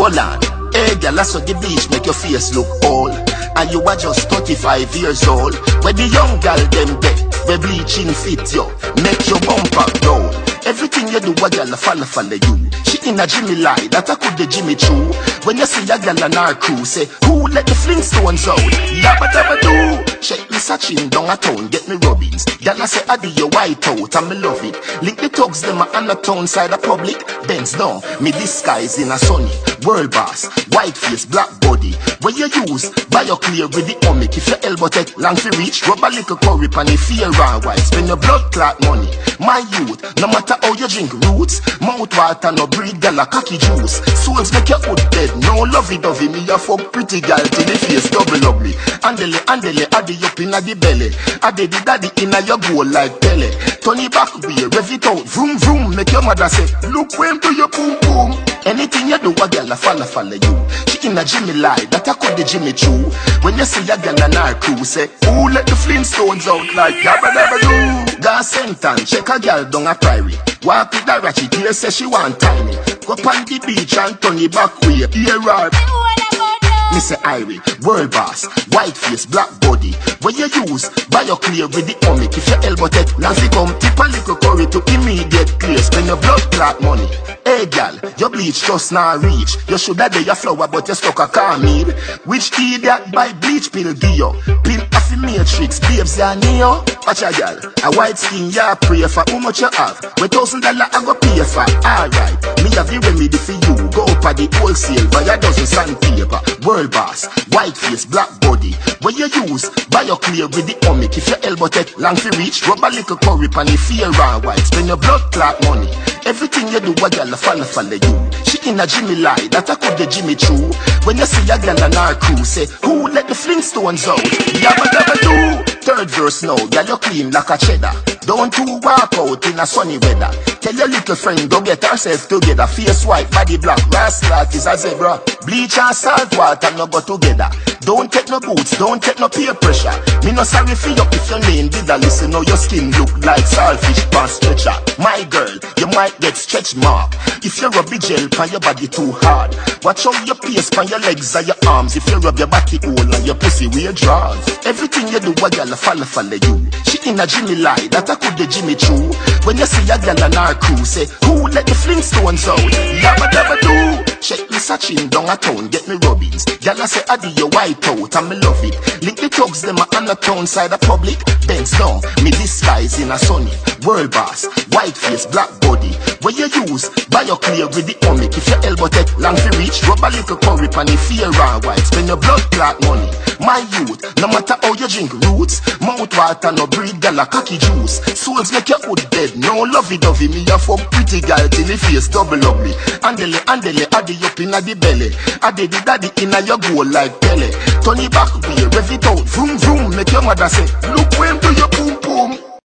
Hold on. Hey, girl, I saw the beach make your face look old. And you are just 35 years old. When the young girl them get, the bleaching fit yo. make your bumper roll. Everything you do, a girl follow follow you. She in a Jimmy lie, that I could the Jimmy true. When you see a girl and her crew, say, who let the Flintstones out? Yabba dabba do. Shake me searching down a town, get me rubbings. Girl, I say, I do your white out, and me love it. Link the thugs, them a on the town side of public. Bends down, me disguise in a sunny. World boss, white face, black body. When you use, buy your clear with the omic. If your elbow take long to reach, rub a little curry pan if fear and white. Spend your blood clot money. My youth, no matter how you drink roots, mouth water no breed gal a cocky juice. Souls make your hood dead, no lovey dovey. Me a fuck pretty gal till the face double ugly. Andele, andele, addy up inna the belly. Addy the daddy inna your goal like Pele. Turn it back way, rev it out, vroom vroom. Make your mother say, look when to your boom boom. Anything you do, a girl a follow follow you. She in a Jimmy lie, that I could the Jimmy true. When you see a girl and her crew, say, who let the Flintstones out like yabba dabba do? Gas sentence, check a girl down a prairie. Walk with a ratchet, here say she want tiny. Go on the beach and turn it back way. Here her. Mr. Irie, world boss, white face, black body. When you use, buy your clear with the omic. If your elbow take, Nancy come, tip a little curry to immediate clear. Spend your blood clot money. Hey gal, your bleach just now reach. You should have your flower, but you stuck a car. Which idiot buy bleach pill give you? Pill off matrix, babes ya neo. Watch a gal, a white skin, ya pray for how much you have. With thousand dollar I go pay for. Alright, me have the remedy for you. At the wholesale, buy a dozen sandpaper. World boss, white face, black body. When you use, buy your clear with the omic. If your elbow take long to reach, rub a little curry pan if fear and white. Spend your blood clot money. Everything you do, a girl follow follow you. She in a Jimmy lie, that I could the Jimmy true. When you see a girl and her crew, say, who let the Flintstones out? Yabba dabba do. Third verse now, girl you clean like a cheddar. Don't you walk out in a sunny weather. Tell your little friend, go get herself together. Face white, body black, rascal is a zebra. Bleach and salt water no go together. Don't take no boots, don't take no peer pressure. Me no sorry for you if your name did a listen. Now your skin look like saltfish pan stretcher. My girl, you might get stretch mark. If you rub the gel pan your body too hard. Watch out your pace pan your legs and your arms. If you rub your body hole and your pussy wear draws. Everything you do, a girl follow follow you. She in a Jimmy lie, that I could the Jimmy true. When you see a girl and her crew, say, who let the Flintstones out? Yabba dabba do. Shake me searching down a town, get me rubbings. Girl I say, I do your white out, and me love it. Link the thugs, them on the town side of public. Bends down, me disguise in a sunny. World boss, white face, black body. When you use, buy your clear with the omic. If your elbow take long to reach, rub a little curry pan if fear and white. Spend your blood clot money. My youth, no matter how you drink roots, mouth water no breed gal a cocky juice. Souls make your hood dead, no lovey dovey. Me a fuck pretty girl till the face double ugly. Andele, andele, addy up inna the belly. Addy the daddy inna your goal like Pele. It back way, rev it out, vroom vroom. Make your mother say, look when do your boom boom.